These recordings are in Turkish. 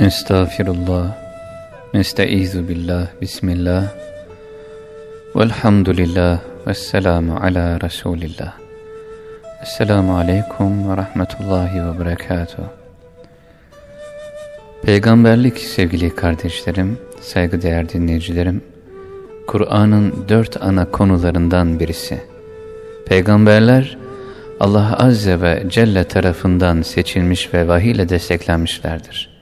Estağfirullah, nestaizu billah, bismillah, velhamdülillah, vesselamu ala Resulillah. Esselamu aleyküm ve rahmetullahi ve berekatuhu. Peygamberlik sevgili kardeşlerim, saygıdeğer dinleyicilerim, Kur'an'ın dört ana konularından birisi. Peygamberler, Allah Azze ve Celle tarafından seçilmiş ve vahiy ile desteklenmişlerdir.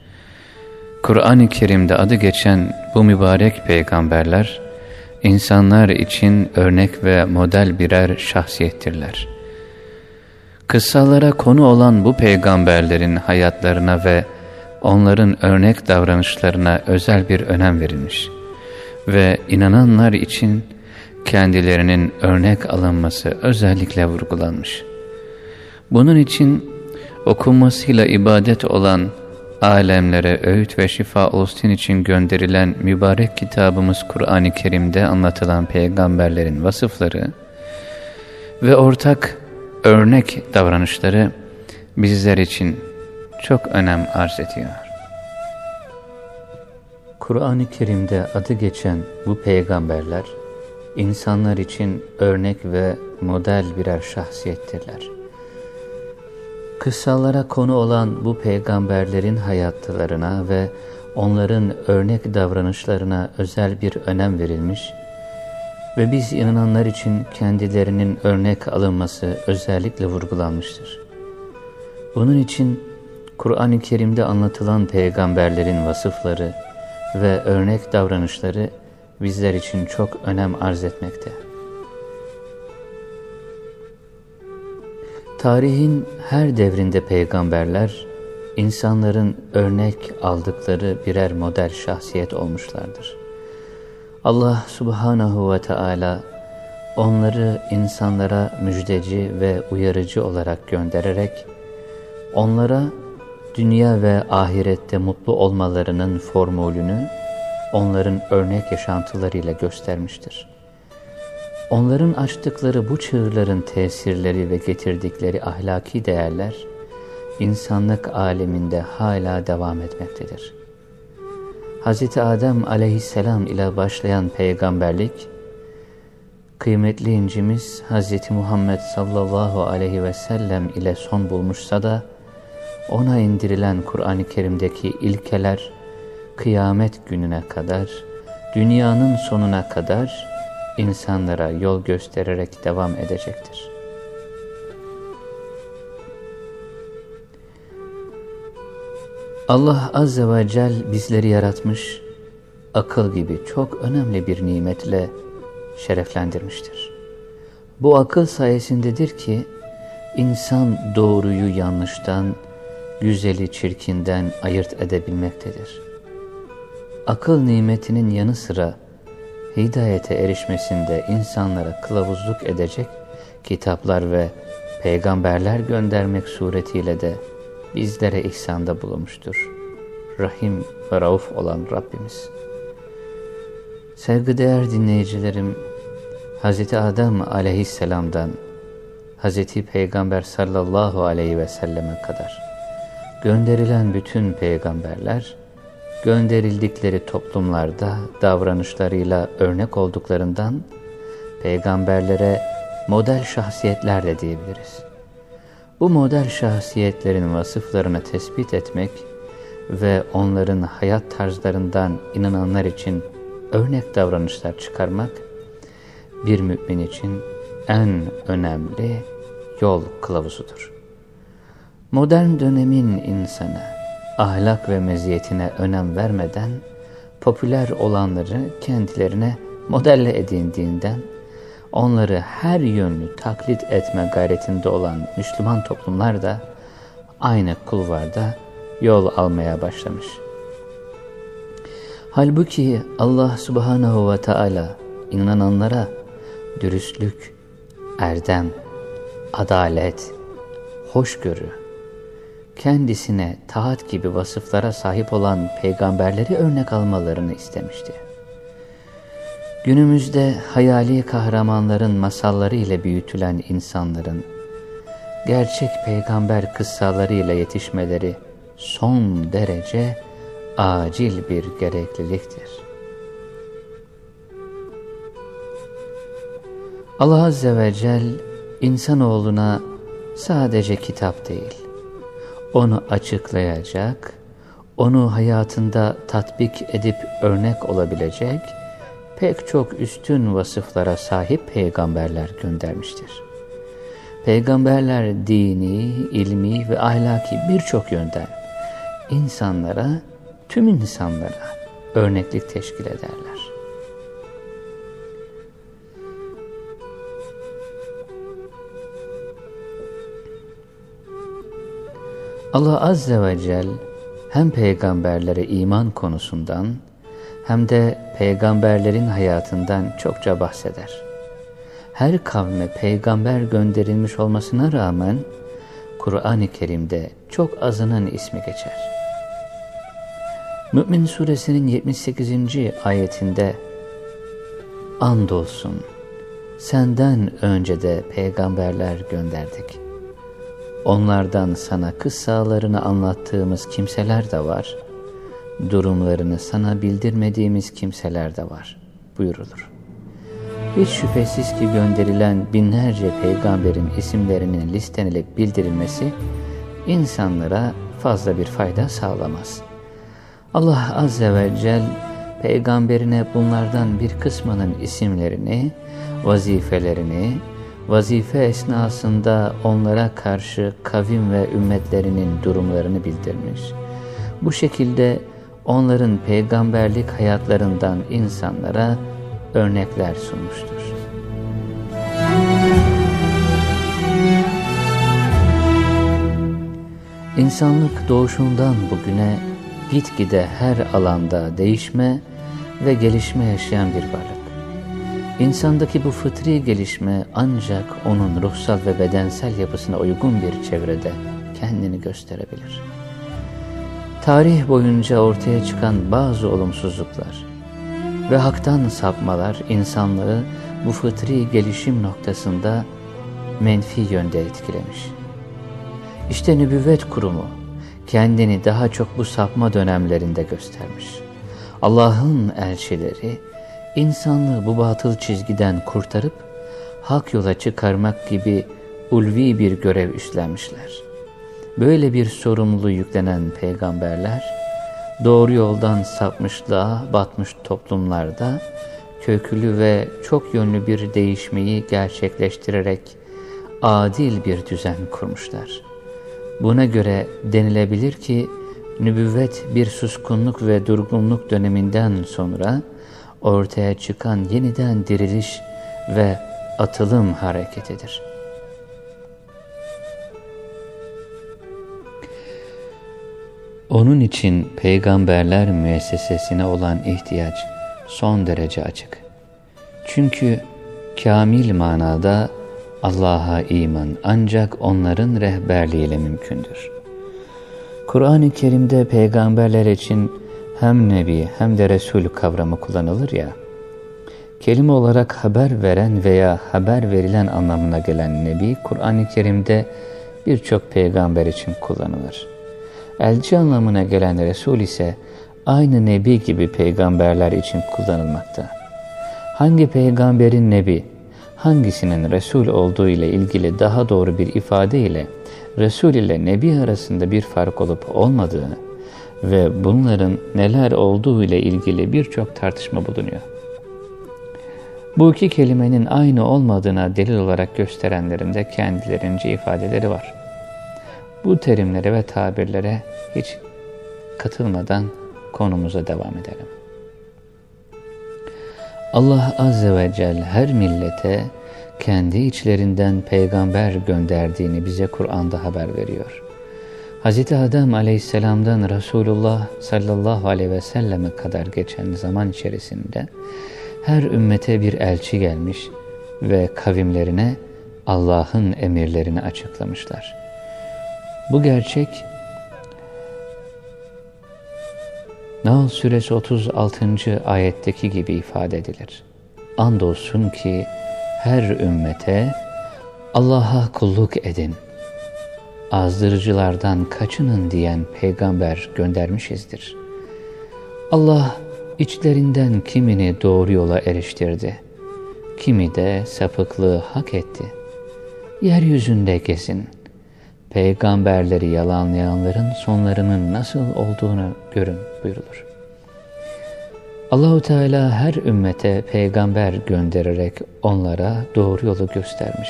Kur'an-ı Kerim'de adı geçen bu mübarek peygamberler, insanlar için örnek ve model birer şahsiyettirler. Kıssalara konu olan bu peygamberlerin hayatlarına ve onların örnek davranışlarına özel bir önem verilmiş ve inananlar için kendilerinin örnek alınması özellikle vurgulanmış. Bunun için okunmasıyla ibadet olan alemlere öğüt ve şifa olsun için gönderilen mübarek kitabımız Kur'an-ı Kerim'de anlatılan peygamberlerin vasıfları ve ortak örnek davranışları bizler için çok önem arz ediyor. Kur'an-ı Kerim'de adı geçen bu peygamberler, insanlar için örnek ve model birer şahsiyettirler. Kıssalara konu olan bu peygamberlerin hayatlarına ve onların örnek davranışlarına özel bir önem verilmiş ve biz inananlar için kendilerinin örnek alınması özellikle vurgulanmıştır. Bunun için Kur'an-ı Kerim'de anlatılan peygamberlerin vasıfları ve örnek davranışları bizler için çok önem arz etmekte. Tarihin her devrinde peygamberler, insanların örnek aldıkları birer model şahsiyet olmuşlardır. Allah subhanahu ve Teala onları insanlara müjdeci ve uyarıcı olarak göndererek, onlara dünya ve ahirette mutlu olmalarının formülünü onların örnek yaşantılarıyla göstermiştir. Onların açtıkları bu çığırların tesirleri ve getirdikleri ahlaki değerler, insanlık aleminde hala devam etmektedir. Hz. Adem aleyhisselam ile başlayan peygamberlik, kıymetli incimiz Hz. Muhammed sallallahu aleyhi ve sellem ile son bulmuşsa da, ona indirilen Kur'an-ı Kerim'deki ilkeler, kıyamet gününe kadar, dünyanın sonuna kadar, insanlara yol göstererek devam edecektir. Allah Azze ve Celle bizleri yaratmış, akıl gibi çok önemli bir nimetle şereflendirmiştir. Bu akıl sayesindedir ki, insan doğruyu yanlıştan, güzeli çirkinden ayırt edebilmektedir. Akıl nimetinin yanı sıra, hidayete erişmesinde insanlara kılavuzluk edecek kitaplar ve peygamberler göndermek suretiyle de bizlere ihsanda bulunmuştur. Rahim ve rauf olan Rabbimiz. Sevgideğer dinleyicilerim, Hz. Adem aleyhisselamdan Hz. Peygamber sallallahu aleyhi ve selleme kadar gönderilen bütün peygamberler, gönderildikleri toplumlarda davranışlarıyla örnek olduklarından peygamberlere model şahsiyetler de diyebiliriz. Bu model şahsiyetlerin vasıflarını tespit etmek ve onların hayat tarzlarından inananlar için örnek davranışlar çıkarmak bir mümin için en önemli yol kılavuzudur. Modern dönemin insanı ahlak ve meziyetine önem vermeden popüler olanları kendilerine modelle edindiğinden onları her yönlü taklit etme gayretinde olan Müslüman toplumlar da aynı kulvarda yol almaya başlamış. Halbuki Allah subhanahu ve Teala inananlara dürüstlük, erdem, adalet, hoşgörü, kendisine taat gibi vasıflara sahip olan peygamberleri örnek almalarını istemişti. Günümüzde hayali kahramanların masalları ile büyütülen insanların gerçek peygamber kıssaları ile yetişmeleri son derece acil bir gerekliliktir. Allah Azze ve Celle insanoğluna sadece kitap değil, onu açıklayacak, onu hayatında tatbik edip örnek olabilecek pek çok üstün vasıflara sahip peygamberler göndermiştir. Peygamberler dini, ilmi ve ahlaki birçok yönden insanlara, tüm insanlara örneklik teşkil ederler. Allah Azze ve Celle hem peygamberlere iman konusundan hem de peygamberlerin hayatından çokça bahseder. Her kavme peygamber gönderilmiş olmasına rağmen Kur'an-ı Kerim'de çok azının ismi geçer. Mü'min suresinin 78. ayetinde Andolsun senden önce de peygamberler gönderdik. Onlardan sana kıssalarını anlattığımız kimseler de var. Durumlarını sana bildirmediğimiz kimseler de var buyurulur. Hiç şüphesiz ki gönderilen binlerce peygamberin isimlerinin listenilip bildirilmesi insanlara fazla bir fayda sağlamaz. Allah Azze ve Celle peygamberine bunlardan bir kısmının isimlerini, vazifelerini, vazife esnasında onlara karşı kavim ve ümmetlerinin durumlarını bildirmiş. Bu şekilde onların peygamberlik hayatlarından insanlara örnekler sunmuştur. İnsanlık doğuşundan bugüne gitgide her alanda değişme ve gelişme yaşayan bir varlık. İnsandaki bu fıtri gelişme ancak onun ruhsal ve bedensel yapısına uygun bir çevrede kendini gösterebilir. Tarih boyunca ortaya çıkan bazı olumsuzluklar ve haktan sapmalar insanlığı bu fıtri gelişim noktasında menfi yönde etkilemiş. İşte nübüvvet kurumu kendini daha çok bu sapma dönemlerinde göstermiş. Allah'ın elçileri insanlığı bu batıl çizgiden kurtarıp hak yola çıkarmak gibi ulvi bir görev üstlenmişler. Böyle bir sorumluluğu yüklenen peygamberler, doğru yoldan sapmışlığa batmış toplumlarda köklü ve çok yönlü bir değişmeyi gerçekleştirerek adil bir düzen kurmuşlar. Buna göre denilebilir ki nübüvvet bir suskunluk ve durgunluk döneminden sonra ortaya çıkan yeniden diriliş ve atılım hareketidir. Onun için peygamberler müessesesine olan ihtiyaç son derece açık. Çünkü kamil manada Allah'a iman ancak onların rehberliğiyle mümkündür. Kur'an-ı Kerim'de peygamberler için hem Nebi hem de Resul kavramı kullanılır ya, kelime olarak haber veren veya haber verilen anlamına gelen Nebi, Kur'an-ı Kerim'de birçok peygamber için kullanılır. Elçi anlamına gelen Resul ise aynı Nebi gibi peygamberler için kullanılmakta. Hangi peygamberin Nebi, hangisinin Resul olduğu ile ilgili daha doğru bir ifade ile Resul ile Nebi arasında bir fark olup olmadığını ve bunların neler olduğu ile ilgili birçok tartışma bulunuyor. Bu iki kelimenin aynı olmadığına delil olarak gösterenlerin de kendilerince ifadeleri var. Bu terimlere ve tabirlere hiç katılmadan konumuza devam edelim. Allah Azze ve Celle her millete kendi içlerinden peygamber gönderdiğini bize Kur'an'da haber veriyor. Hz. Adem aleyhisselamdan Resulullah sallallahu aleyhi ve selleme kadar geçen zaman içerisinde her ümmete bir elçi gelmiş ve kavimlerine Allah'ın emirlerini açıklamışlar. Bu gerçek Nahl suresi 36. ayetteki gibi ifade edilir. Andolsun ki her ümmete Allah'a kulluk edin, azdırıcılardan kaçının diyen peygamber göndermişizdir. Allah içlerinden kimini doğru yola eriştirdi. Kimi de sapıklığı hak etti. Yeryüzünde gezin. Peygamberleri yalanlayanların sonlarının nasıl olduğunu görün buyurulur. Allahu Teala her ümmete peygamber göndererek onlara doğru yolu göstermiş.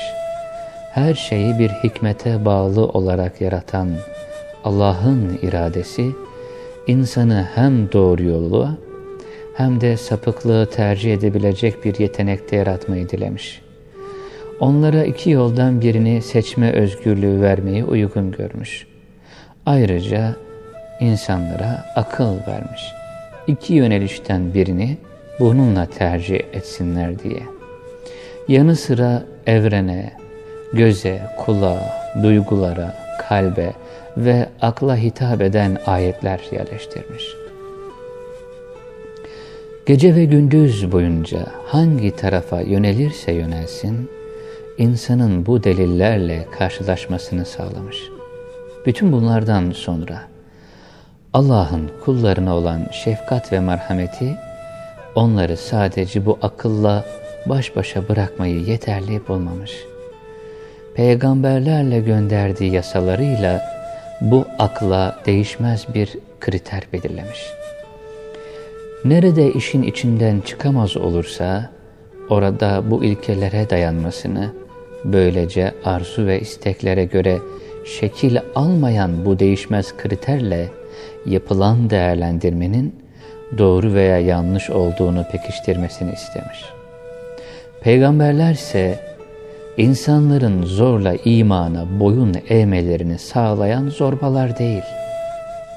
Her şeyi bir hikmete bağlı olarak yaratan Allah'ın iradesi insanı hem doğru yolu hem de sapıklığı tercih edebilecek bir yetenekte yaratmayı dilemiş. Onlara iki yoldan birini seçme özgürlüğü vermeyi uygun görmüş. Ayrıca insanlara akıl vermiş. İki yönelişten birini bununla tercih etsinler diye. Yanı sıra evrene, göze, kulağa, duygulara, kalbe ve akla hitap eden ayetler yerleştirmiş. Gece ve gündüz boyunca hangi tarafa yönelirse yönelsin, insanın bu delillerle karşılaşmasını sağlamış. Bütün bunlardan sonra Allah'ın kullarına olan şefkat ve merhameti onları sadece bu akılla baş başa bırakmayı yeterli bulmamış. Peygamberlerle gönderdiği yasalarıyla bu akla değişmez bir kriter belirlemiş. Nerede işin içinden çıkamaz olursa orada bu ilkelere dayanmasını, böylece arzu ve isteklere göre şekil almayan bu değişmez kriterle yapılan değerlendirmenin doğru veya yanlış olduğunu pekiştirmesini istemiş. Peygamberler ise insanların zorla imana boyun eğmelerini sağlayan zorbalar değil.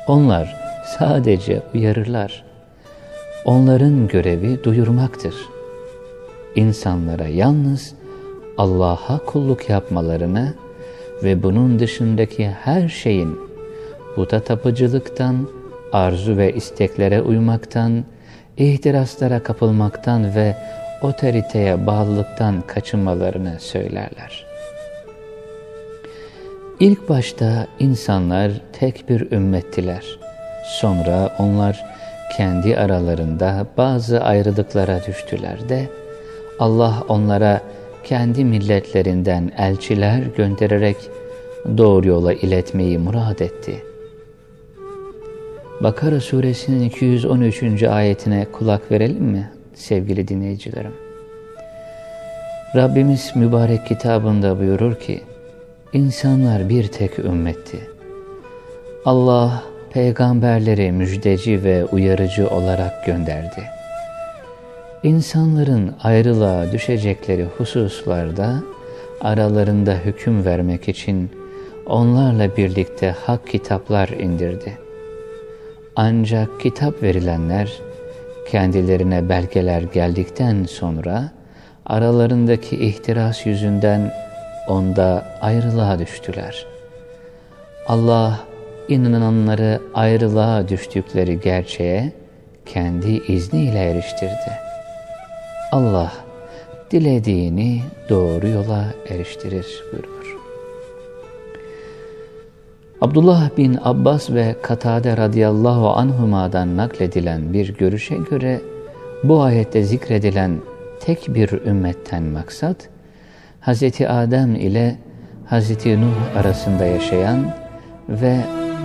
Onlar sadece uyarırlar. Onların görevi duyurmaktır. İnsanlara yalnız Allah'a kulluk yapmalarını ve bunun dışındaki her şeyin puta tapıcılıktan, arzu ve isteklere uymaktan, ihtiraslara kapılmaktan ve otoriteye bağlılıktan kaçınmalarını söylerler. İlk başta insanlar tek bir ümmettiler. Sonra onlar kendi aralarında bazı ayrılıklara düştüler de Allah onlara kendi milletlerinden elçiler göndererek doğru yola iletmeyi murad etti. Bakara suresinin 213. ayetine kulak verelim mi sevgili dinleyicilerim? Rabbimiz mübarek kitabında buyurur ki, insanlar bir tek ümmetti. Allah peygamberleri müjdeci ve uyarıcı olarak gönderdi. İnsanların ayrılığa düşecekleri hususlarda aralarında hüküm vermek için onlarla birlikte hak kitaplar indirdi. Ancak kitap verilenler kendilerine belgeler geldikten sonra aralarındaki ihtiras yüzünden onda ayrılığa düştüler. Allah inananları ayrılığa düştükleri gerçeğe kendi izniyle eriştirdi. Allah dilediğini doğru yola eriştirir buyurur. Abdullah bin Abbas ve Katade radıyallahu anhuma'dan nakledilen bir görüşe göre bu ayette zikredilen tek bir ümmetten maksat, Hz. Adem ile Hz. Nuh arasında yaşayan ve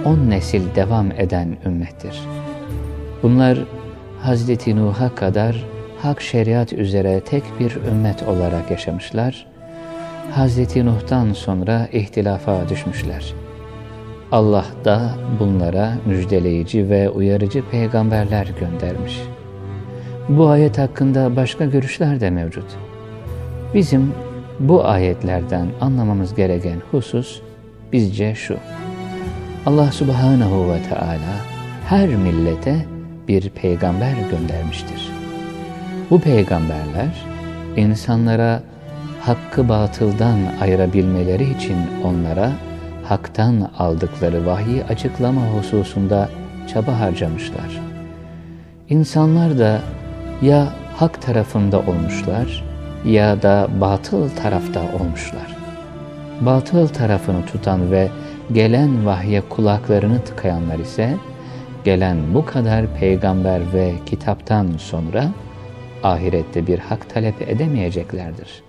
on nesil devam eden ümmettir. Bunlar Hz. Nuh'a kadar hak şeriat üzere tek bir ümmet olarak yaşamışlar. Hz. Nuh'tan sonra ihtilafa düşmüşler. Allah da bunlara müjdeleyici ve uyarıcı peygamberler göndermiş. Bu ayet hakkında başka görüşler de mevcut. Bizim bu ayetlerden anlamamız gereken husus bizce şu. Allah subhanahu ve Teala her millete bir peygamber göndermiştir. Bu peygamberler insanlara hakkı batıldan ayırabilmeleri için onlara haktan aldıkları vahyi açıklama hususunda çaba harcamışlar. İnsanlar da ya hak tarafında olmuşlar ya da batıl tarafta olmuşlar. Batıl tarafını tutan ve gelen vahye kulaklarını tıkayanlar ise gelen bu kadar peygamber ve kitaptan sonra ahirette bir hak talep edemeyeceklerdir.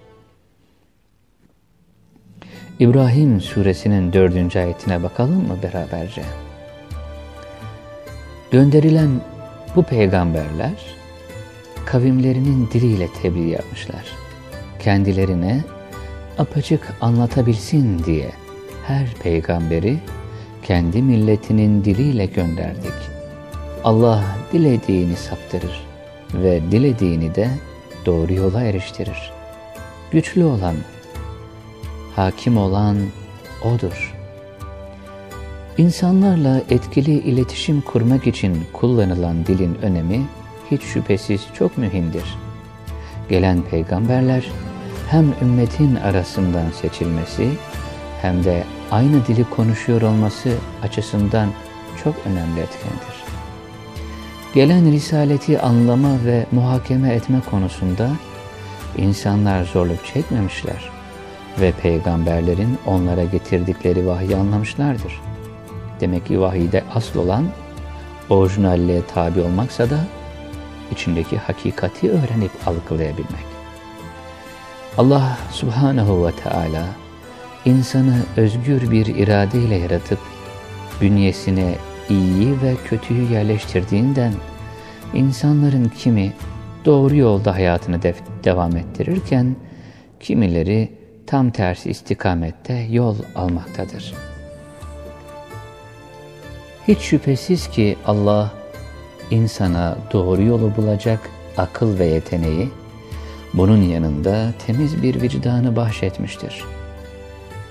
İbrahim suresinin dördüncü ayetine bakalım mı beraberce? Gönderilen bu peygamberler kavimlerinin diliyle tebliğ yapmışlar. Kendilerine apaçık anlatabilsin diye her peygamberi kendi milletinin diliyle gönderdik. Allah dilediğini saptırır ve dilediğini de doğru yola eriştirir. Güçlü olan, hakim olan O'dur. İnsanlarla etkili iletişim kurmak için kullanılan dilin önemi hiç şüphesiz çok mühimdir. Gelen peygamberler hem ümmetin arasından seçilmesi hem de aynı dili konuşuyor olması açısından çok önemli etkendir. Gelen risaleti anlama ve muhakeme etme konusunda insanlar zorluk çekmemişler ve peygamberlerin onlara getirdikleri vahyi anlamışlardır. Demek ki vahide asıl olan orijinalliğe tabi olmaksa da içindeki hakikati öğrenip algılayabilmek. Allah subhanahu ve teala insanı özgür bir iradeyle yaratıp bünyesine iyiyi ve kötüyü yerleştirdiğinden insanların kimi doğru yolda hayatını de devam ettirirken kimileri tam tersi istikamette yol almaktadır. Hiç şüphesiz ki Allah insana doğru yolu bulacak akıl ve yeteneği, bunun yanında temiz bir vicdanı bahşetmiştir.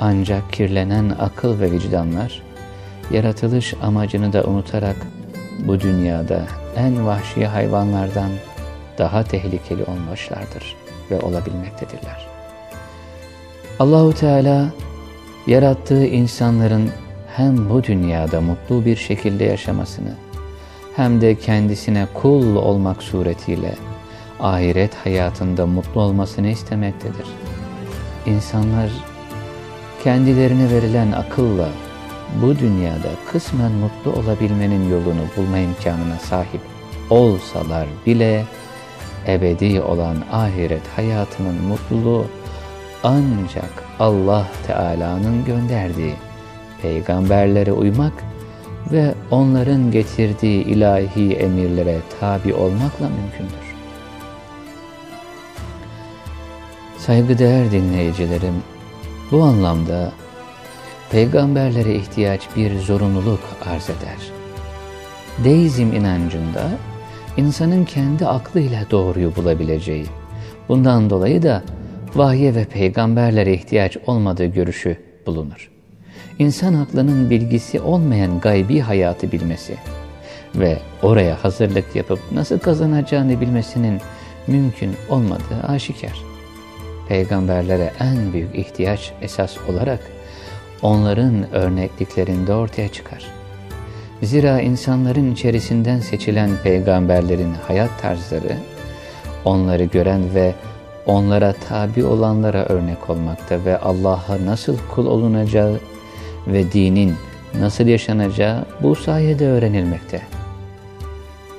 Ancak kirlenen akıl ve vicdanlar, yaratılış amacını da unutarak bu dünyada en vahşi hayvanlardan daha tehlikeli olmuşlardır ve olabilmektedirler. Allahu Teala yarattığı insanların hem bu dünyada mutlu bir şekilde yaşamasını hem de kendisine kul olmak suretiyle ahiret hayatında mutlu olmasını istemektedir. İnsanlar kendilerine verilen akılla bu dünyada kısmen mutlu olabilmenin yolunu bulma imkanına sahip olsalar bile ebedi olan ahiret hayatının mutluluğu ancak Allah Teala'nın gönderdiği peygamberlere uymak ve onların getirdiği ilahi emirlere tabi olmakla mümkündür. Saygıdeğer dinleyicilerim, bu anlamda peygamberlere ihtiyaç bir zorunluluk arz eder. Deizm inancında insanın kendi aklıyla doğruyu bulabileceği, bundan dolayı da vahye ve peygamberlere ihtiyaç olmadığı görüşü bulunur. İnsan aklının bilgisi olmayan gaybi hayatı bilmesi ve oraya hazırlık yapıp nasıl kazanacağını bilmesinin mümkün olmadığı aşikar. Peygamberlere en büyük ihtiyaç esas olarak onların örnekliklerinde ortaya çıkar. Zira insanların içerisinden seçilen peygamberlerin hayat tarzları, onları gören ve onlara tabi olanlara örnek olmakta ve Allah'a nasıl kul olunacağı ve dinin nasıl yaşanacağı bu sayede öğrenilmekte.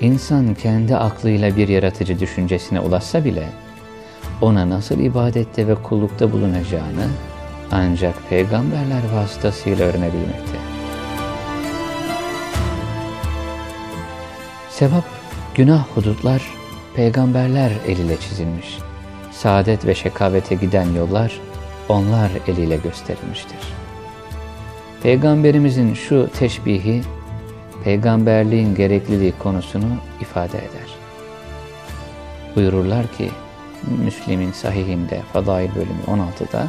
İnsan kendi aklıyla bir yaratıcı düşüncesine ulaşsa bile, ona nasıl ibadette ve kullukta bulunacağını ancak peygamberler vasıtasıyla öğrenebilmekte. Sevap, günah hudutlar peygamberler eliyle çizilmiş. Saadet ve şekavete giden yollar onlar eliyle gösterilmiştir. Peygamberimizin şu teşbihi, peygamberliğin gerekliliği konusunu ifade eder. Buyururlar ki, Müslim'in sahihinde Fadail bölümü 16'da,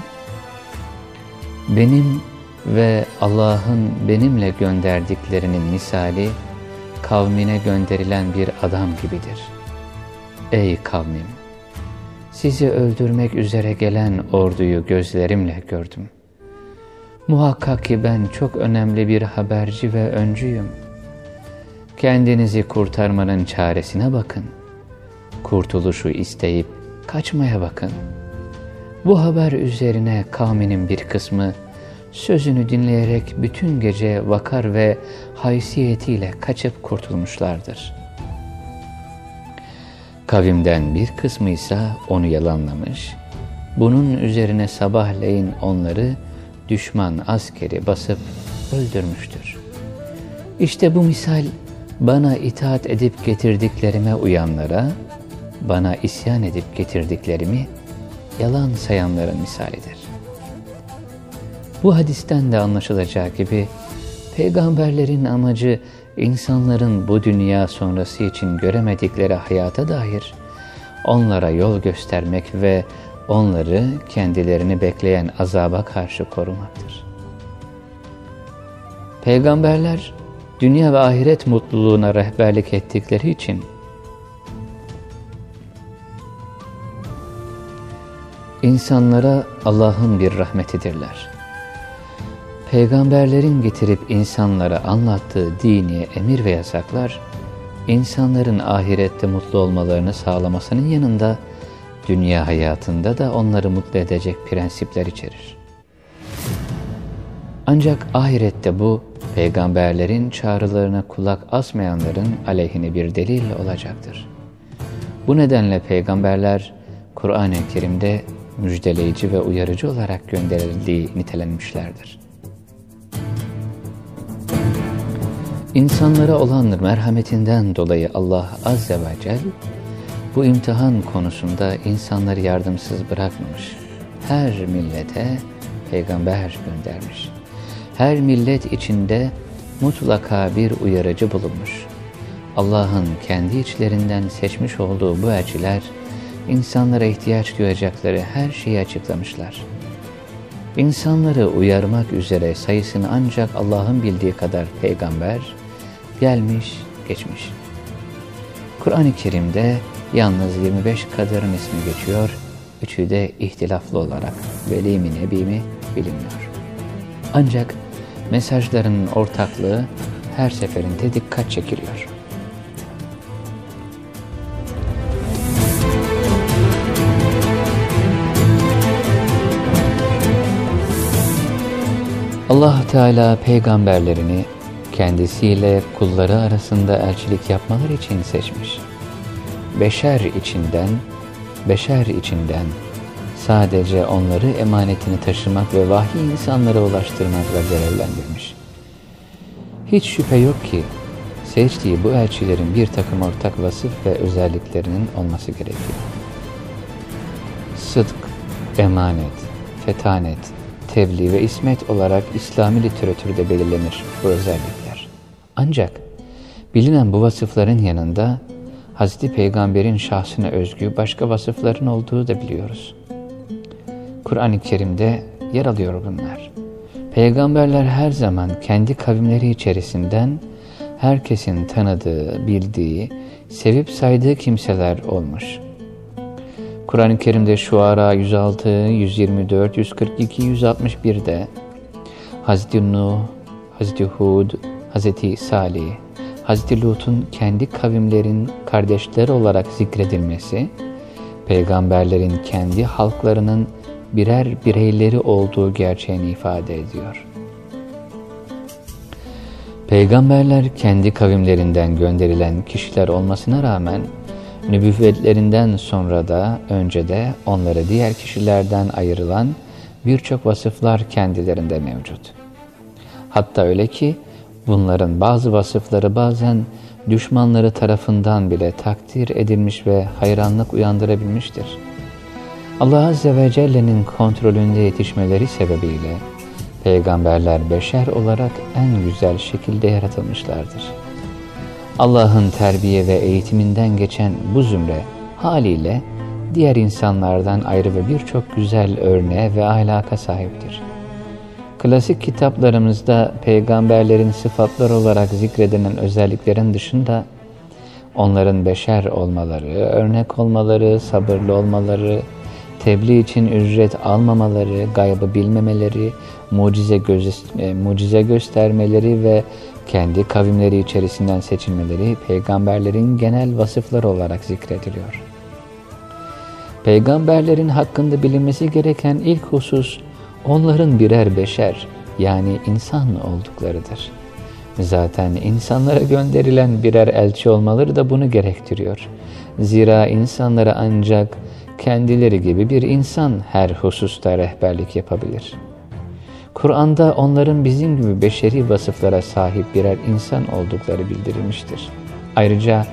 benim ve Allah'ın benimle gönderdiklerinin misali, kavmine gönderilen bir adam gibidir. Ey kavmim! Sizi öldürmek üzere gelen orduyu gözlerimle gördüm. Muhakkak ki ben çok önemli bir haberci ve öncüyüm. Kendinizi kurtarmanın çaresine bakın. Kurtuluşu isteyip kaçmaya bakın. Bu haber üzerine kavminin bir kısmı sözünü dinleyerek bütün gece vakar ve haysiyetiyle kaçıp kurtulmuşlardır. Kavimden bir kısmı ise onu yalanlamış, bunun üzerine sabahleyin onları düşman askeri basıp öldürmüştür. İşte bu misal bana itaat edip getirdiklerime uyanlara, bana isyan edip getirdiklerimi yalan sayanların misalidir. Bu hadisten de anlaşılacağı gibi peygamberlerin amacı insanların bu dünya sonrası için göremedikleri hayata dair onlara yol göstermek ve onları kendilerini bekleyen azaba karşı korumaktır. Peygamberler dünya ve ahiret mutluluğuna rehberlik ettikleri için insanlara Allah'ın bir rahmetidirler. Peygamberlerin getirip insanlara anlattığı dini emir ve yasaklar, insanların ahirette mutlu olmalarını sağlamasının yanında, dünya hayatında da onları mutlu edecek prensipler içerir. Ancak ahirette bu, peygamberlerin çağrılarına kulak asmayanların aleyhine bir delil olacaktır. Bu nedenle peygamberler, Kur'an-ı Kerim'de müjdeleyici ve uyarıcı olarak gönderildiği nitelenmişlerdir. İnsanlara olan merhametinden dolayı Allah Azze ve Celle bu imtihan konusunda insanları yardımsız bırakmamış. Her millete peygamber göndermiş. Her millet içinde mutlaka bir uyarıcı bulunmuş. Allah'ın kendi içlerinden seçmiş olduğu bu elçiler, insanlara ihtiyaç duyacakları her şeyi açıklamışlar. İnsanları uyarmak üzere sayısını ancak Allah'ın bildiği kadar peygamber gelmiş geçmiş. Kur'an-ı Kerim'de yalnız 25 kadarın ismi geçiyor, üçü de ihtilaflı olarak veli mi nebi mi bilinmiyor. Ancak mesajların ortaklığı her seferinde dikkat çekiliyor. allah Teala peygamberlerini kendisiyle kulları arasında elçilik yapmaları için seçmiş. Beşer içinden, beşer içinden sadece onları emanetini taşımak ve vahiy insanlara ulaştırmakla görevlendirmiş. Hiç şüphe yok ki seçtiği bu elçilerin bir takım ortak vasıf ve özelliklerinin olması gerekiyor. Sıdk, emanet, fetanet, tebliğ ve ismet olarak İslami literatürde belirlenir bu özellikler. Ancak bilinen bu vasıfların yanında Hz. Peygamber'in şahsına özgü başka vasıfların olduğu da biliyoruz. Kur'an-ı Kerim'de yer alıyor bunlar. Peygamberler her zaman kendi kavimleri içerisinden herkesin tanıdığı, bildiği, sevip saydığı kimseler olmuş. Kur'an-ı Kerim'de Şuara 106, 124, 142, 161'de Hazreti Nuh, Hazreti Hud, Hazreti Salih, Hazreti Lut'un kendi kavimlerin kardeşleri olarak zikredilmesi, peygamberlerin kendi halklarının birer bireyleri olduğu gerçeğini ifade ediyor. Peygamberler kendi kavimlerinden gönderilen kişiler olmasına rağmen nübüvvetlerinden sonra da önce de onları diğer kişilerden ayrılan birçok vasıflar kendilerinde mevcut. Hatta öyle ki bunların bazı vasıfları bazen düşmanları tarafından bile takdir edilmiş ve hayranlık uyandırabilmiştir. Allah Azze ve Celle'nin kontrolünde yetişmeleri sebebiyle peygamberler beşer olarak en güzel şekilde yaratılmışlardır. Allah'ın terbiye ve eğitiminden geçen bu zümre haliyle diğer insanlardan ayrı ve birçok güzel örneğe ve ahlaka sahiptir. Klasik kitaplarımızda peygamberlerin sıfatlar olarak zikredilen özelliklerin dışında onların beşer olmaları, örnek olmaları, sabırlı olmaları, tebliğ için ücret almamaları, gaybı bilmemeleri, mucize, göz, e, mucize göstermeleri ve kendi kavimleri içerisinden seçilmeleri peygamberlerin genel vasıfları olarak zikrediliyor. Peygamberlerin hakkında bilinmesi gereken ilk husus onların birer beşer, yani insan olduklarıdır. Zaten insanlara gönderilen birer elçi olmaları da bunu gerektiriyor. Zira insanlara ancak kendileri gibi bir insan her hususta rehberlik yapabilir. Kur'an'da onların bizim gibi beşeri vasıflara sahip birer insan oldukları bildirilmiştir. Ayrıca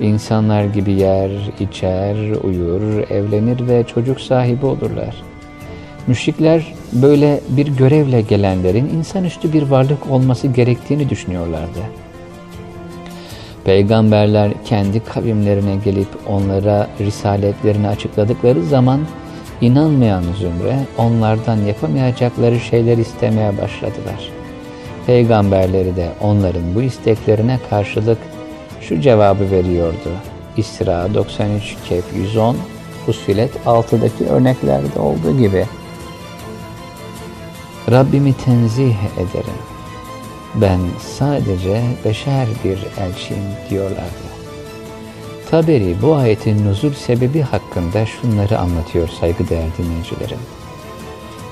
insanlar gibi yer, içer, uyur, evlenir ve çocuk sahibi olurlar. Müşrikler böyle bir görevle gelenlerin insanüstü bir varlık olması gerektiğini düşünüyorlardı. Peygamberler kendi kavimlerine gelip onlara risaletlerini açıkladıkları zaman inanmayan zümre onlardan yapamayacakları şeyler istemeye başladılar. Peygamberleri de onların bu isteklerine karşılık şu cevabı veriyordu. İsra 93 Kehf 110 Fusilet 6'daki örneklerde olduğu gibi Rabbimi tenzih ederim. Ben sadece beşer bir elçiyim diyorlardı. Taberi bu ayetin nuzul sebebi hakkında şunları anlatıyor saygıdeğer dinleyicilerim.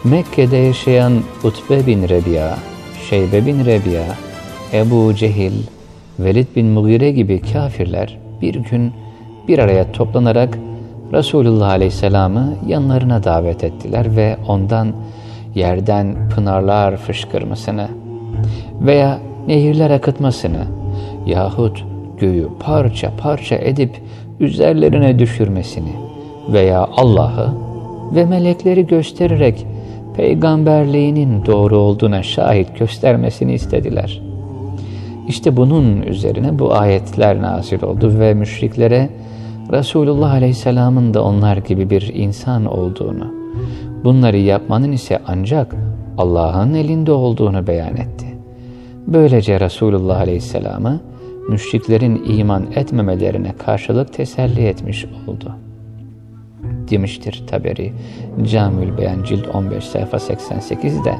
Mekke'de yaşayan Utbe bin Rebiya, Şeybe bin Rebiya, Ebu Cehil, Velid bin Mugire gibi kafirler bir gün bir araya toplanarak Resulullah Aleyhisselam'ı yanlarına davet ettiler ve ondan yerden pınarlar fışkırmasını veya nehirler akıtmasını yahut göğü parça parça edip üzerlerine düşürmesini veya Allah'ı ve melekleri göstererek peygamberliğinin doğru olduğuna şahit göstermesini istediler. İşte bunun üzerine bu ayetler nazil oldu ve müşriklere Resulullah Aleyhisselam'ın da onlar gibi bir insan olduğunu, bunları yapmanın ise ancak Allah'ın elinde olduğunu beyan etti. Böylece Resulullah Aleyhisselam'ı müşriklerin iman etmemelerine karşılık teselli etmiş oldu. Demiştir Taberi Camül Beyan Cild 15 sayfa 88'de.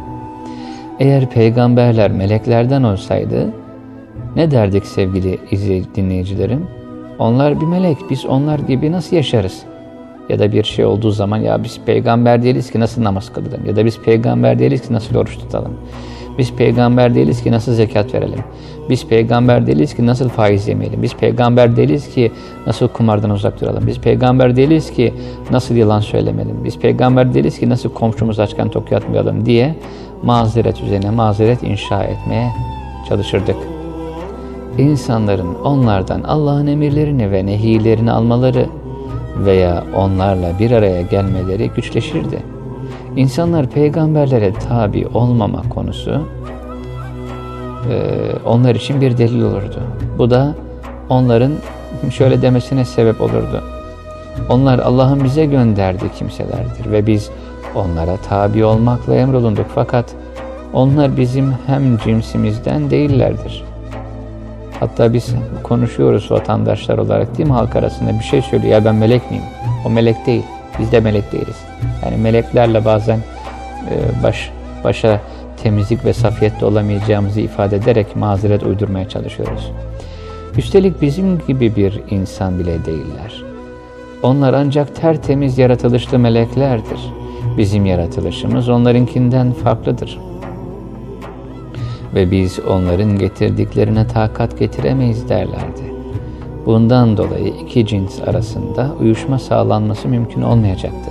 Eğer peygamberler meleklerden olsaydı ne derdik sevgili dinleyicilerim? Onlar bir melek, biz onlar gibi nasıl yaşarız? Ya da bir şey olduğu zaman ya biz peygamber değiliz ki nasıl namaz kılalım? Ya da biz peygamber değiliz ki nasıl oruç tutalım? Biz peygamber değiliz ki nasıl zekat verelim? Biz peygamber değiliz ki nasıl faiz yemeyelim? Biz peygamber değiliz ki nasıl kumardan uzak duralım? Biz peygamber değiliz ki nasıl yalan söylemeyelim? Biz peygamber değiliz ki nasıl komşumuz açken tok yatmayalım diye mazeret üzerine mazeret inşa etmeye çalışırdık. İnsanların onlardan Allah'ın emirlerini ve nehilerini almaları veya onlarla bir araya gelmeleri güçleşirdi. İnsanlar peygamberlere tabi olmama konusu e, onlar için bir delil olurdu. Bu da onların şöyle demesine sebep olurdu. Onlar Allah'ın bize gönderdiği kimselerdir ve biz onlara tabi olmakla emrolunduk fakat onlar bizim hem cinsimizden değillerdir. Hatta biz konuşuyoruz vatandaşlar olarak değil mi halk arasında bir şey söylüyor ya ben melek miyim? O melek değil. Biz de melek değiliz. Yani meleklerle bazen e, baş başa temizlik ve safiyette olamayacağımızı ifade ederek mazeret uydurmaya çalışıyoruz. Üstelik bizim gibi bir insan bile değiller. Onlar ancak tertemiz yaratılışlı meleklerdir. Bizim yaratılışımız onlarınkinden farklıdır. Ve biz onların getirdiklerine takat getiremeyiz derlerdi. Bundan dolayı iki cins arasında uyuşma sağlanması mümkün olmayacaktı.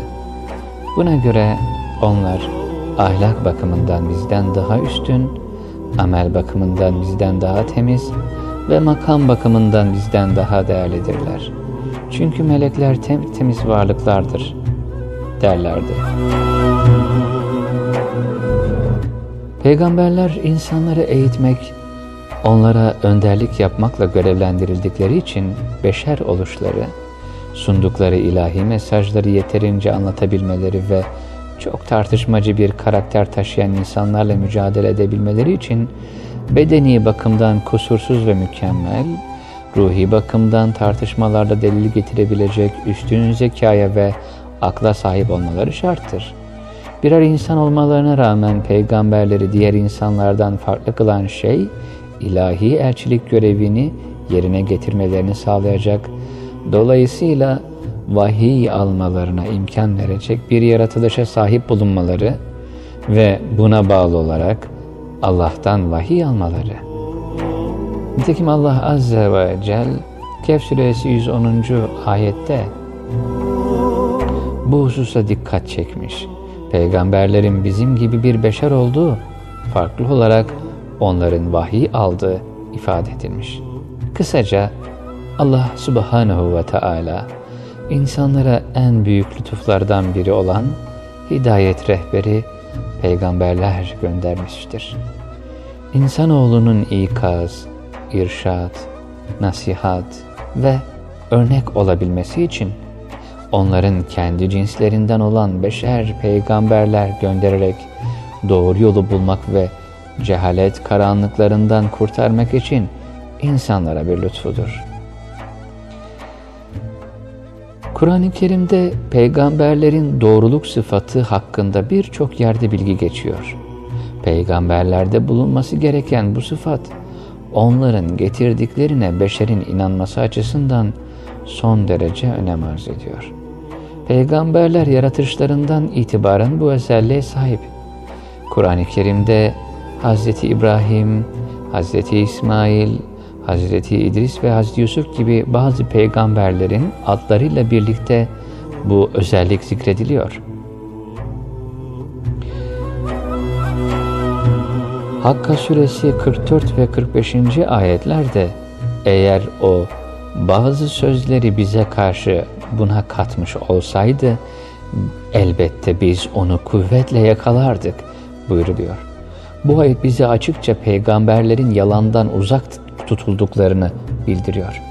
Buna göre onlar ahlak bakımından bizden daha üstün, amel bakımından bizden daha temiz ve makam bakımından bizden daha değerlidirler. Çünkü melekler tem temiz varlıklardır derlerdi. Peygamberler insanları eğitmek, onlara önderlik yapmakla görevlendirildikleri için beşer oluşları, sundukları ilahi mesajları yeterince anlatabilmeleri ve çok tartışmacı bir karakter taşıyan insanlarla mücadele edebilmeleri için bedeni bakımdan kusursuz ve mükemmel, ruhi bakımdan tartışmalarda delil getirebilecek üstün zekaya ve akla sahip olmaları şarttır. Birer insan olmalarına rağmen peygamberleri diğer insanlardan farklı kılan şey, ilahi elçilik görevini yerine getirmelerini sağlayacak. Dolayısıyla vahiy almalarına imkan verecek bir yaratılışa sahip bulunmaları ve buna bağlı olarak Allah'tan vahiy almaları. Nitekim Allah Azze ve Celle Kehf suresi 110. ayette bu hususa dikkat çekmiş. Peygamberlerin bizim gibi bir beşer olduğu, farklı olarak onların vahiy aldığı ifade edilmiş. Kısaca Allah subhanahu ve Teala insanlara en büyük lütuflardan biri olan hidayet rehberi peygamberler göndermiştir. İnsanoğlunun ikaz, irşat, nasihat ve örnek olabilmesi için onların kendi cinslerinden olan beşer peygamberler göndererek doğru yolu bulmak ve cehalet karanlıklarından kurtarmak için insanlara bir lütfudur. Kur'an-ı Kerim'de peygamberlerin doğruluk sıfatı hakkında birçok yerde bilgi geçiyor. Peygamberlerde bulunması gereken bu sıfat, onların getirdiklerine beşerin inanması açısından son derece önem arz ediyor. Peygamberler yaratışlarından itibaren bu özelliğe sahip. Kur'an-ı Kerim'de Hz. İbrahim, Hz. İsmail, Hazreti İdris ve Hazreti Yusuf gibi bazı peygamberlerin adlarıyla birlikte bu özellik zikrediliyor. Hakka suresi 44 ve 45. ayetlerde eğer o bazı sözleri bize karşı buna katmış olsaydı elbette biz onu kuvvetle yakalardık buyuruluyor. Bu ayet bize açıkça peygamberlerin yalandan uzak tutulduklarını bildiriyor.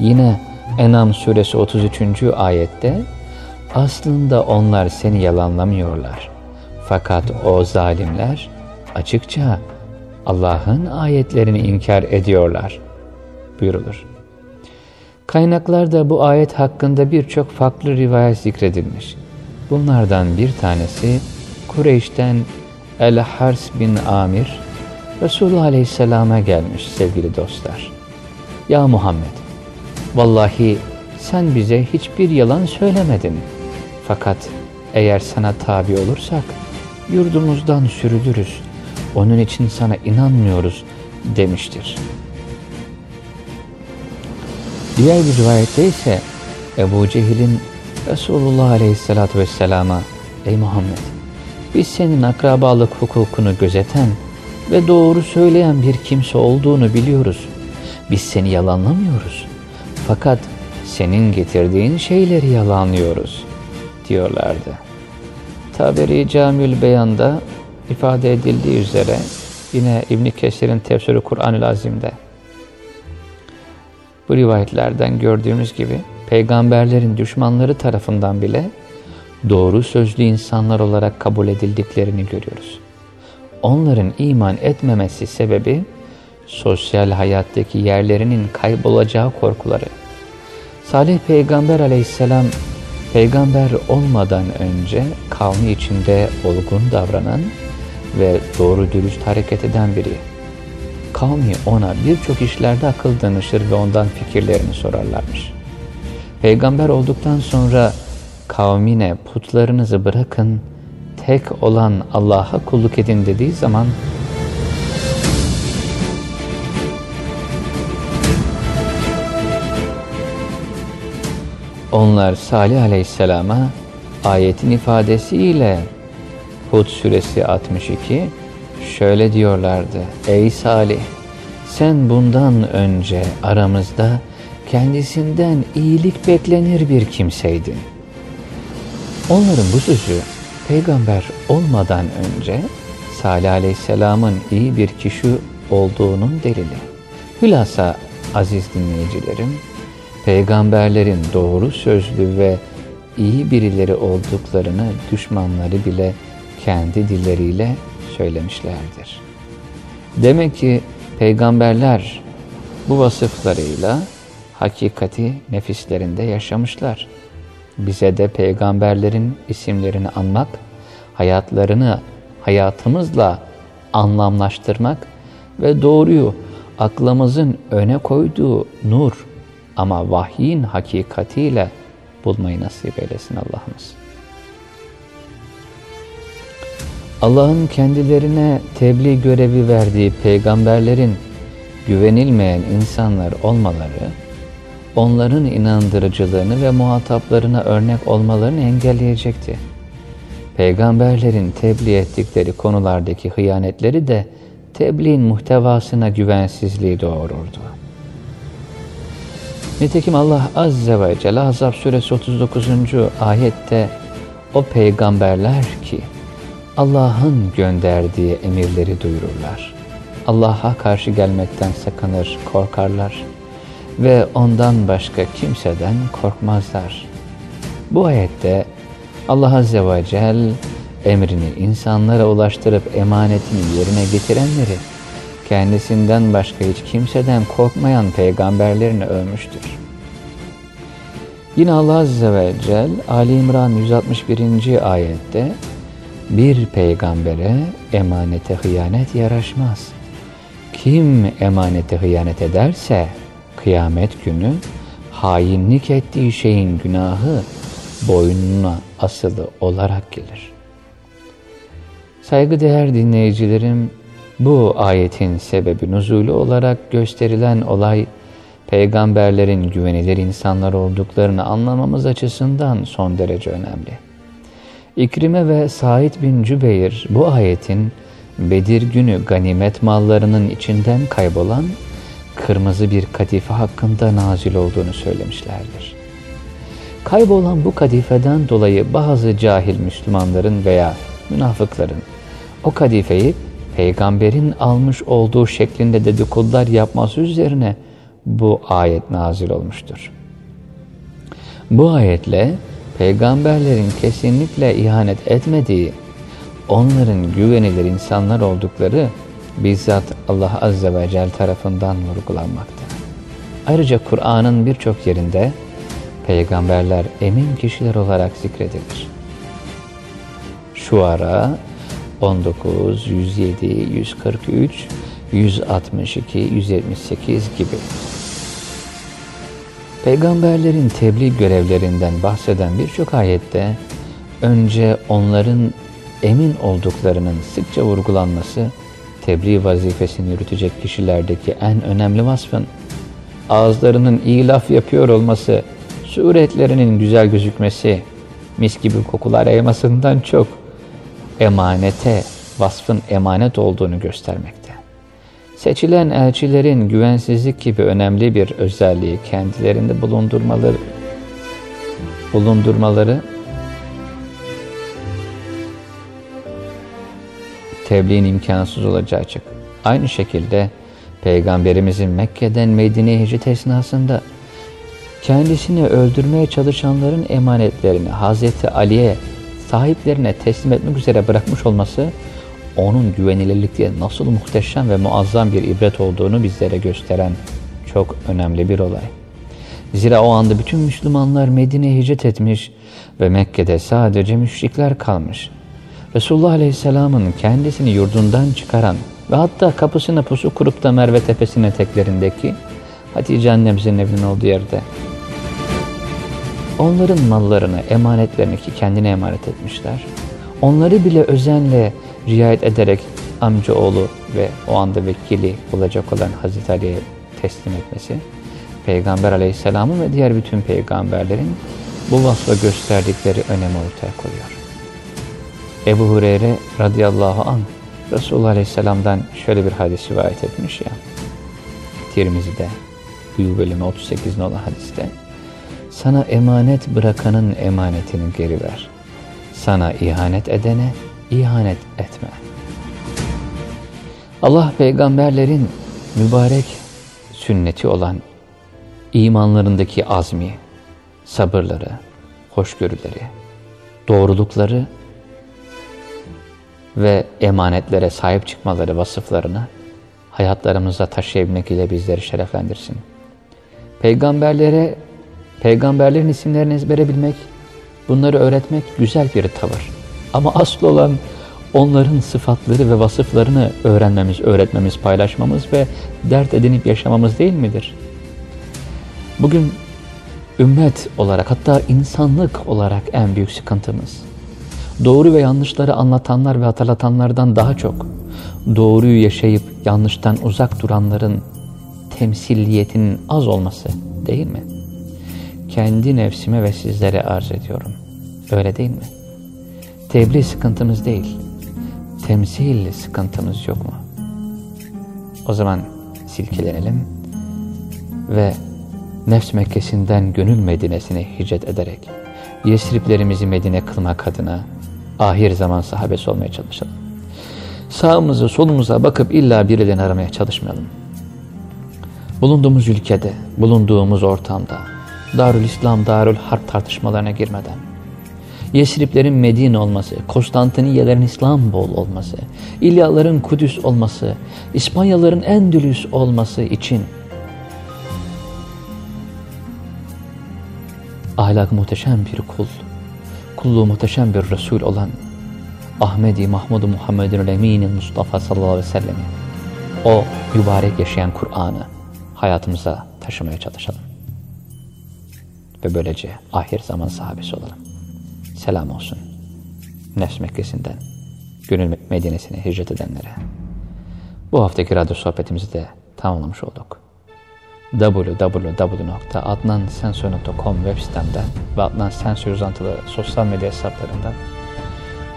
Yine Enam suresi 33. ayette aslında onlar seni yalanlamıyorlar. Fakat o zalimler açıkça Allah'ın ayetlerini inkar ediyorlar buyurulur. Kaynaklarda bu ayet hakkında birçok farklı rivayet zikredilmiş. Bunlardan bir tanesi Kureyş'ten El-Hars bin Amir Resulullah Aleyhisselam'a gelmiş sevgili dostlar. Ya Muhammed, vallahi sen bize hiçbir yalan söylemedin. Fakat eğer sana tabi olursak yurdumuzdan sürülürüz. Onun için sana inanmıyoruz demiştir. Diğer bir rivayette ise Ebu Cehil'in Resulullah Aleyhisselatü Vesselam'a Ey Muhammed biz senin akrabalık hukukunu gözeten ve doğru söyleyen bir kimse olduğunu biliyoruz. Biz seni yalanlamıyoruz. Fakat senin getirdiğin şeyleri yalanlıyoruz diyorlardı. Taberi Camül Beyan'da ifade edildiği üzere yine İbn Kesir'in tefsiri Kur'an-ı Azim'de bu rivayetlerden gördüğümüz gibi peygamberlerin düşmanları tarafından bile doğru sözlü insanlar olarak kabul edildiklerini görüyoruz onların iman etmemesi sebebi sosyal hayattaki yerlerinin kaybolacağı korkuları. Salih Peygamber aleyhisselam peygamber olmadan önce kavmi içinde olgun davranan ve doğru dürüst hareket eden biri. Kavmi ona birçok işlerde akıl danışır ve ondan fikirlerini sorarlarmış. Peygamber olduktan sonra kavmine putlarınızı bırakın, tek olan Allah'a kulluk edin dediği zaman onlar Salih Aleyhisselam'a ayetin ifadesiyle Hud suresi 62 şöyle diyorlardı. Ey Salih sen bundan önce aramızda kendisinden iyilik beklenir bir kimseydin. Onların bu sözü peygamber olmadan önce Salih Aleyhisselam'ın iyi bir kişi olduğunun delili. Hülasa aziz dinleyicilerim, peygamberlerin doğru sözlü ve iyi birileri olduklarını düşmanları bile kendi dilleriyle söylemişlerdir. Demek ki peygamberler bu vasıflarıyla hakikati nefislerinde yaşamışlar bize de peygamberlerin isimlerini anmak, hayatlarını hayatımızla anlamlaştırmak ve doğruyu aklımızın öne koyduğu nur ama vahyin hakikatiyle bulmayı nasip eylesin Allah'ımız. Allah'ın kendilerine tebliğ görevi verdiği peygamberlerin güvenilmeyen insanlar olmaları, onların inandırıcılığını ve muhataplarına örnek olmalarını engelleyecekti. Peygamberlerin tebliğ ettikleri konulardaki hıyanetleri de tebliğin muhtevasına güvensizliği doğururdu. Nitekim Allah Azze ve Celle Azap Suresi 39. ayette o peygamberler ki Allah'ın gönderdiği emirleri duyururlar. Allah'a karşı gelmekten sakınır, korkarlar ve ondan başka kimseden korkmazlar. Bu ayette Allah Azze ve Celle emrini insanlara ulaştırıp emanetini yerine getirenleri kendisinden başka hiç kimseden korkmayan peygamberlerini övmüştür. Yine Allah Azze ve Celle Ali İmran 161. ayette bir peygambere emanete hıyanet yaraşmaz. Kim emanete hıyanet ederse kıyamet günü hainlik ettiği şeyin günahı boynuna asılı olarak gelir. Saygıdeğer dinleyicilerim, bu ayetin sebebi nuzulü olarak gösterilen olay, peygamberlerin güvenilir insanlar olduklarını anlamamız açısından son derece önemli. İkrime ve Said bin Cübeyr bu ayetin Bedir günü ganimet mallarının içinden kaybolan kırmızı bir kadife hakkında nazil olduğunu söylemişlerdir. Kaybolan bu kadifeden dolayı bazı cahil Müslümanların veya münafıkların o kadifeyi peygamberin almış olduğu şeklinde dedikodular yapması üzerine bu ayet nazil olmuştur. Bu ayetle peygamberlerin kesinlikle ihanet etmediği, onların güvenilir insanlar oldukları bizzat Allah Azze ve Celle tarafından vurgulanmakta. Ayrıca Kur'an'ın birçok yerinde peygamberler emin kişiler olarak zikredilir. Şuara 19, 107, 143, 162, 178 gibi. Peygamberlerin tebliğ görevlerinden bahseden birçok ayette önce onların emin olduklarının sıkça vurgulanması tebliğ vazifesini yürütecek kişilerdeki en önemli vasfın ağızlarının iyi laf yapıyor olması, suretlerinin güzel gözükmesi, mis gibi kokular yaymasından çok emanete, vasfın emanet olduğunu göstermekte. Seçilen elçilerin güvensizlik gibi önemli bir özelliği kendilerinde bulundurmaları bulundurmaları tebliğin imkansız olacağı açık. Aynı şekilde Peygamberimizin Mekke'den Medine'ye hicret esnasında kendisini öldürmeye çalışanların emanetlerini Hazreti Ali'ye sahiplerine teslim etmek üzere bırakmış olması onun güvenilirlikte nasıl muhteşem ve muazzam bir ibret olduğunu bizlere gösteren çok önemli bir olay. Zira o anda bütün Müslümanlar Medine'ye hicret etmiş ve Mekke'de sadece müşrikler kalmış. Resulullah Aleyhisselam'ın kendisini yurdundan çıkaran ve hatta kapısına pusu kurup da Merve Tepesi'nin eteklerindeki Hatice annemizin evinin olduğu yerde onların mallarını, emanetlerini ki kendine emanet etmişler. Onları bile özenle riayet ederek amcaoğlu ve o anda vekili olacak olan Hazreti Ali'ye teslim etmesi, Peygamber Aleyhisselam'ın ve diğer bütün peygamberlerin bu vasfa gösterdikleri önemi ortaya koyuyor. Ebu Hureyre radıyallahu anh Resulullah Aleyhisselam'dan şöyle bir hadis rivayet etmiş ya. Tirmizi'de, Kuyu bölümü 38 nolu hadiste. Sana emanet bırakanın emanetini geri ver. Sana ihanet edene ihanet etme. Allah peygamberlerin mübarek sünneti olan imanlarındaki azmi, sabırları, hoşgörüleri, doğrulukları ve emanetlere sahip çıkmaları vasıflarını hayatlarımıza taşıyabilmek ile bizleri şereflendirsin. Peygamberlere, peygamberlerin isimlerini ezbere bilmek, bunları öğretmek güzel bir tavır. Ama asıl olan onların sıfatları ve vasıflarını öğrenmemiz, öğretmemiz, paylaşmamız ve dert edinip yaşamamız değil midir? Bugün ümmet olarak hatta insanlık olarak en büyük sıkıntımız doğru ve yanlışları anlatanlar ve hatırlatanlardan daha çok doğruyu yaşayıp yanlıştan uzak duranların temsilliyetinin az olması değil mi? Kendi nefsime ve sizlere arz ediyorum. Öyle değil mi? Tebliğ sıkıntımız değil, temsil sıkıntımız yok mu? O zaman silkelenelim ve nefs Mekkesi'nden gönül Medine'sine hicret ederek Yesriplerimizi Medine kılmak adına ahir zaman sahabesi olmaya çalışalım. Sağımıza solumuza bakıp illa birilerini aramaya çalışmayalım. Bulunduğumuz ülkede, bulunduğumuz ortamda, Darül İslam, Darül Harp tartışmalarına girmeden, Yesriplerin Medine olması, Konstantiniyelerin İstanbul olması, İlyaların Kudüs olması, İspanyalıların Endülüs olması için ahlak muhteşem bir kul, kulluğu muhteşem bir Resul olan Ahmedi Mahmud Muhammedin Emin'in Mustafa sallallahu aleyhi ve sellem'i, o mübarek yaşayan Kur'an'ı hayatımıza taşımaya çalışalım. Ve böylece ahir zaman sahabesi olalım. Selam olsun. Nefs Mekkesi'nden gönül Medine'sine hicret edenlere. Bu haftaki radyo sohbetimizi de tamamlamış olduk www.adnansensoy.com web sitemden ve Adnan Sensoy uzantılı sosyal medya hesaplarından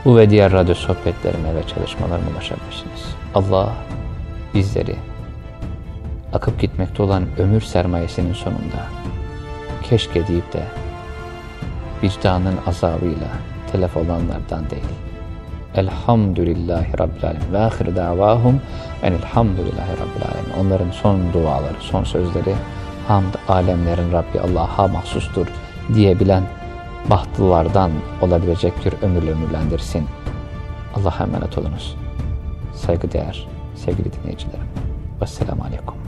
bu ve diğer radyo sohbetlerime ve çalışmalarıma ulaşabilirsiniz. Allah bizleri akıp gitmekte olan ömür sermayesinin sonunda keşke deyip de vicdanın azabıyla telef olanlardan değil. Elhamdülillahi Rabbil Alemin. Ve ahir davahum enilhamdülillahi Rabbil Alemin. Onların son duaları, son sözleri hamd alemlerin Rabbi Allah'a mahsustur diyebilen bahtlılardan olabilecek bir ömürle ömürlendirsin. Allah'a emanet olunuz. Saygıdeğer sevgili dinleyicilerim. Vesselamu Aleyküm.